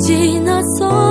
지나서